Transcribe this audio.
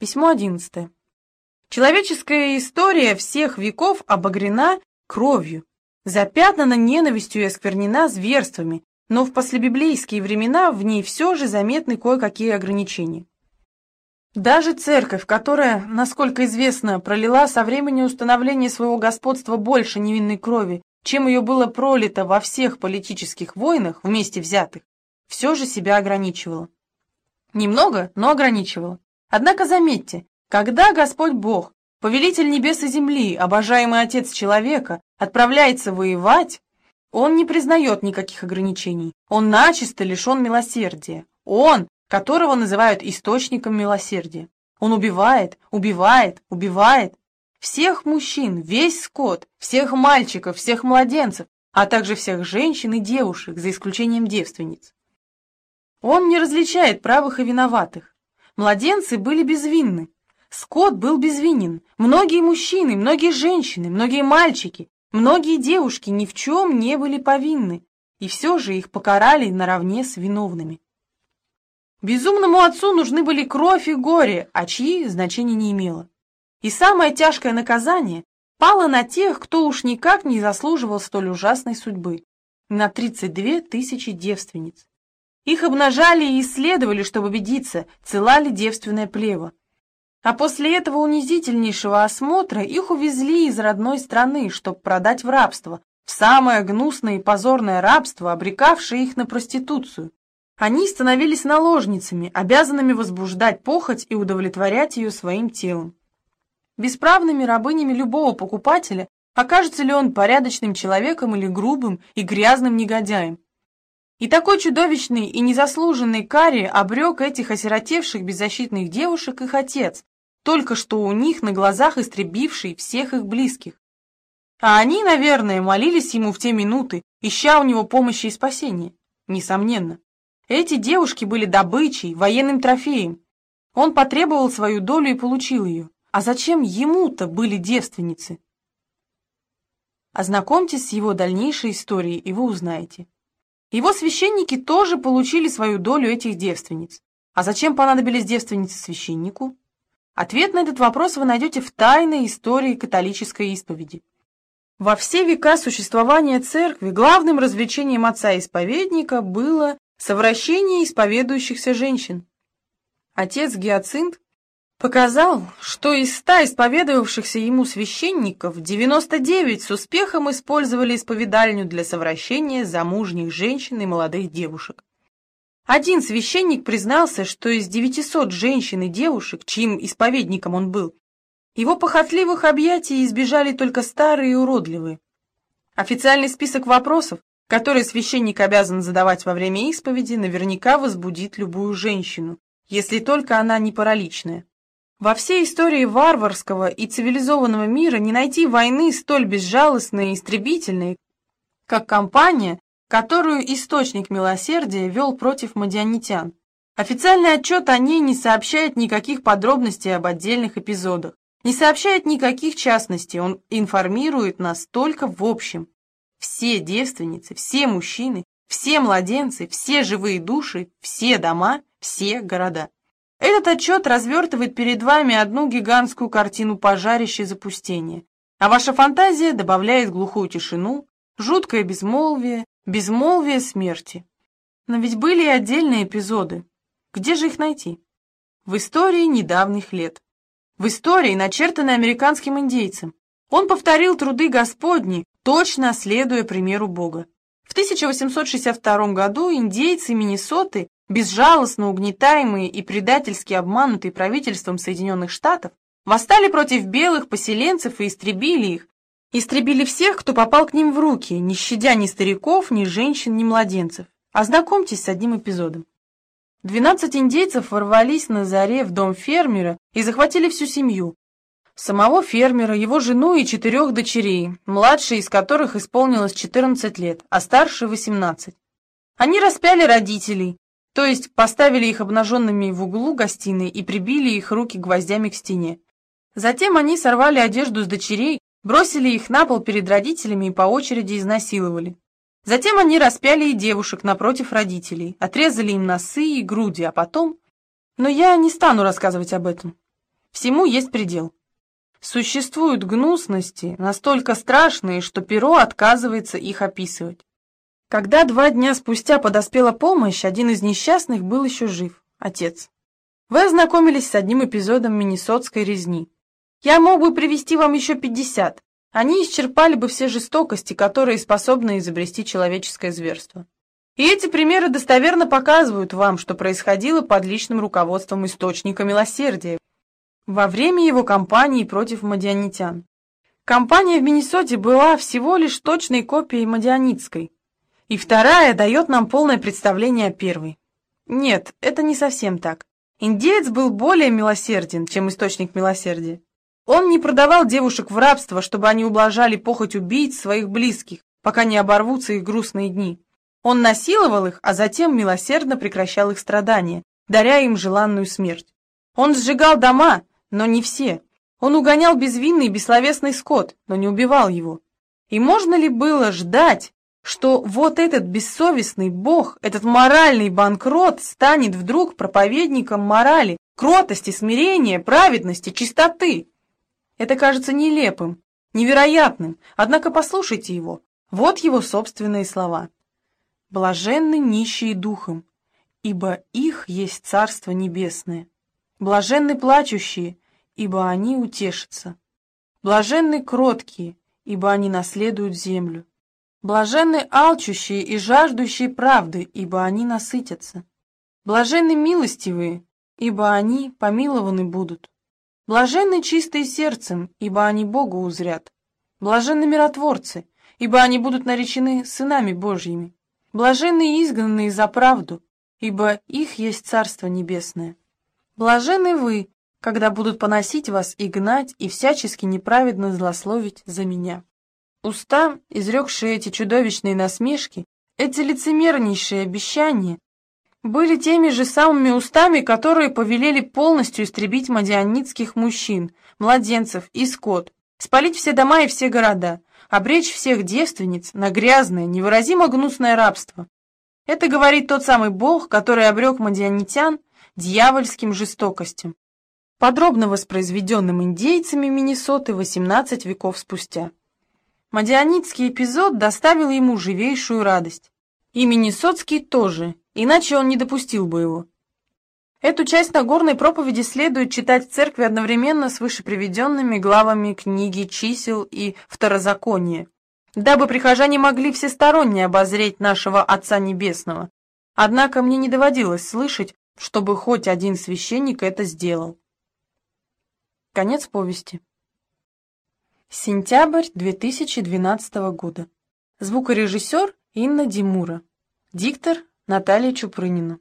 Письмо 11. Человеческая история всех веков обогрена кровью, запятнана ненавистью и осквернена зверствами, но в послебиблейские времена в ней все же заметны кое-какие ограничения. Даже церковь, которая, насколько известно, пролила со времени установления своего господства больше невинной крови, чем ее было пролито во всех политических войнах вместе взятых, все же себя ограничивала. Немного, но ограничивала. Однако заметьте, когда Господь Бог, повелитель небес и земли, обожаемый Отец человека, отправляется воевать, Он не признает никаких ограничений, Он начисто лишен милосердия. Он, которого называют источником милосердия. Он убивает, убивает, убивает. Всех мужчин, весь скот, всех мальчиков, всех младенцев, а также всех женщин и девушек, за исключением девственниц. Он не различает правых и виноватых. Младенцы были безвинны. Скот был безвинен. Многие мужчины, многие женщины, многие мальчики, многие девушки ни в чем не были повинны, и все же их покарали наравне с виновными. Безумному отцу нужны были кровь и горе, а чьи значения не имело. И самое тяжкое наказание пало на тех, кто уж никак не заслуживал столь ужасной судьбы, на 32 тысячи девственниц. Их обнажали и исследовали, чтобы убедиться, цела ли девственное плево. А после этого унизительнейшего осмотра их увезли из родной страны, чтобы продать в рабство, в самое гнусное и позорное рабство, обрекавшее их на проституцию. Они становились наложницами, обязанными возбуждать похоть и удовлетворять ее своим телом. Бесправными рабынями любого покупателя, окажется ли он порядочным человеком или грубым и грязным негодяем. И такой чудовищный и незаслуженный кари обрек этих осиротевших беззащитных девушек их отец, только что у них на глазах истребивший всех их близких. А они, наверное, молились ему в те минуты, ища у него помощи и спасения. Несомненно. Эти девушки были добычей, военным трофеем. Он потребовал свою долю и получил ее. А зачем ему-то были девственницы? Ознакомьтесь с его дальнейшей историей, и вы узнаете. Его священники тоже получили свою долю этих девственниц. А зачем понадобились девственницы священнику? Ответ на этот вопрос вы найдете в тайной истории католической исповеди. Во все века существования церкви главным развлечением отца-исповедника было совращение исповедующихся женщин. Отец Гиацинт показал, что из ста исповедовавшихся ему священников 99 с успехом использовали исповедальню для совращения замужних женщин и молодых девушек. Один священник признался, что из 900 женщин и девушек, чьим исповедником он был, его похотливых объятий избежали только старые и уродливые. Официальный список вопросов, которые священник обязан задавать во время исповеди, наверняка возбудит любую женщину, если только она не параличная. Во всей истории варварского и цивилизованного мира не найти войны столь безжалостной и истребительной, как кампания, которую источник милосердия вел против мадианитян. Официальный отчет о ней не сообщает никаких подробностей об отдельных эпизодах, не сообщает никаких частностей, он информирует нас только в общем. Все девственницы, все мужчины, все младенцы, все живые души, все дома, все города. Этот отчет развертывает перед вами одну гигантскую картину пожарища и запустения, а ваша фантазия добавляет глухую тишину, жуткое безмолвие, безмолвие смерти. Но ведь были и отдельные эпизоды. Где же их найти? В истории недавних лет. В истории, начертанной американским индейцем. Он повторил труды Господни, точно следуя примеру Бога. В 1862 году индейцы Миннесоты безжалостно угнетаемые и предательски обманутые правительством Соединенных Штатов, восстали против белых поселенцев и истребили их, истребили всех, кто попал к ним в руки, не щадя ни стариков, ни женщин, ни младенцев. Ознакомьтесь с одним эпизодом. Двенадцать индейцев ворвались на заре в дом фермера и захватили всю семью. Самого фермера, его жену и четырех дочерей, младшей из которых исполнилось 14 лет, а старшей 18. Они распяли родителей, то есть поставили их обнаженными в углу гостиной и прибили их руки гвоздями к стене. Затем они сорвали одежду с дочерей, бросили их на пол перед родителями и по очереди изнасиловали. Затем они распяли и девушек напротив родителей, отрезали им носы и груди, а потом... Но я не стану рассказывать об этом. Всему есть предел. Существуют гнусности, настолько страшные, что перо отказывается их описывать. Когда два дня спустя подоспела помощь, один из несчастных был еще жив, отец. Вы ознакомились с одним эпизодом Миннесотской резни. Я мог бы привести вам еще пятьдесят. Они исчерпали бы все жестокости, которые способны изобрести человеческое зверство. И эти примеры достоверно показывают вам, что происходило под личным руководством источника милосердия во время его кампании против мадианитян. Кампания в Миннесоте была всего лишь точной копией мадианитской, и вторая дает нам полное представление о первой. Нет, это не совсем так. Индеец был более милосерден, чем источник милосердия. Он не продавал девушек в рабство, чтобы они ублажали похоть убийц своих близких, пока не оборвутся их грустные дни. Он насиловал их, а затем милосердно прекращал их страдания, даря им желанную смерть. Он сжигал дома, но не все. Он угонял безвинный бессловесный скот, но не убивал его. И можно ли было ждать, что вот этот бессовестный бог, этот моральный банкрот станет вдруг проповедником морали, кротости, смирения, праведности, чистоты? Это кажется нелепым, невероятным, однако послушайте его. Вот его собственные слова. «Блаженны нищие духом, ибо их есть Царство Небесное. Блаженны плачущие, ибо они утешатся. Блаженны кроткие, ибо они наследуют землю. Блаженны алчущие и жаждущие правды, ибо они насытятся. Блаженны милостивые, ибо они помилованы будут. Блаженны чистые сердцем, ибо они Бога узрят. Блаженны миротворцы, ибо они будут наречены сынами Божьими. Блаженны изгнанные за правду, ибо их есть Царство Небесное. Блаженны вы, когда будут поносить вас и гнать, и всячески неправедно злословить за меня. Уста, изрекшие эти чудовищные насмешки, эти лицемернейшие обещания, были теми же самыми устами, которые повелели полностью истребить мадианитских мужчин, младенцев и скот, спалить все дома и все города, обречь всех девственниц на грязное, невыразимо гнусное рабство. Это говорит тот самый бог, который обрек мадианитян дьявольским жестокостям, подробно воспроизведенным индейцами Миннесоты 18 веков спустя. Мадианитский эпизод доставил ему живейшую радость. И Миннесотский тоже, иначе он не допустил бы его. Эту часть Нагорной проповеди следует читать в церкви одновременно с вышеприведенными главами книги чисел и второзакония, дабы прихожане могли всесторонне обозреть нашего Отца Небесного. Однако мне не доводилось слышать, чтобы хоть один священник это сделал. Конец повести. Сентябрь 2012 года. Звукорежиссер Инна Димура. Диктор Наталья Чупрынина.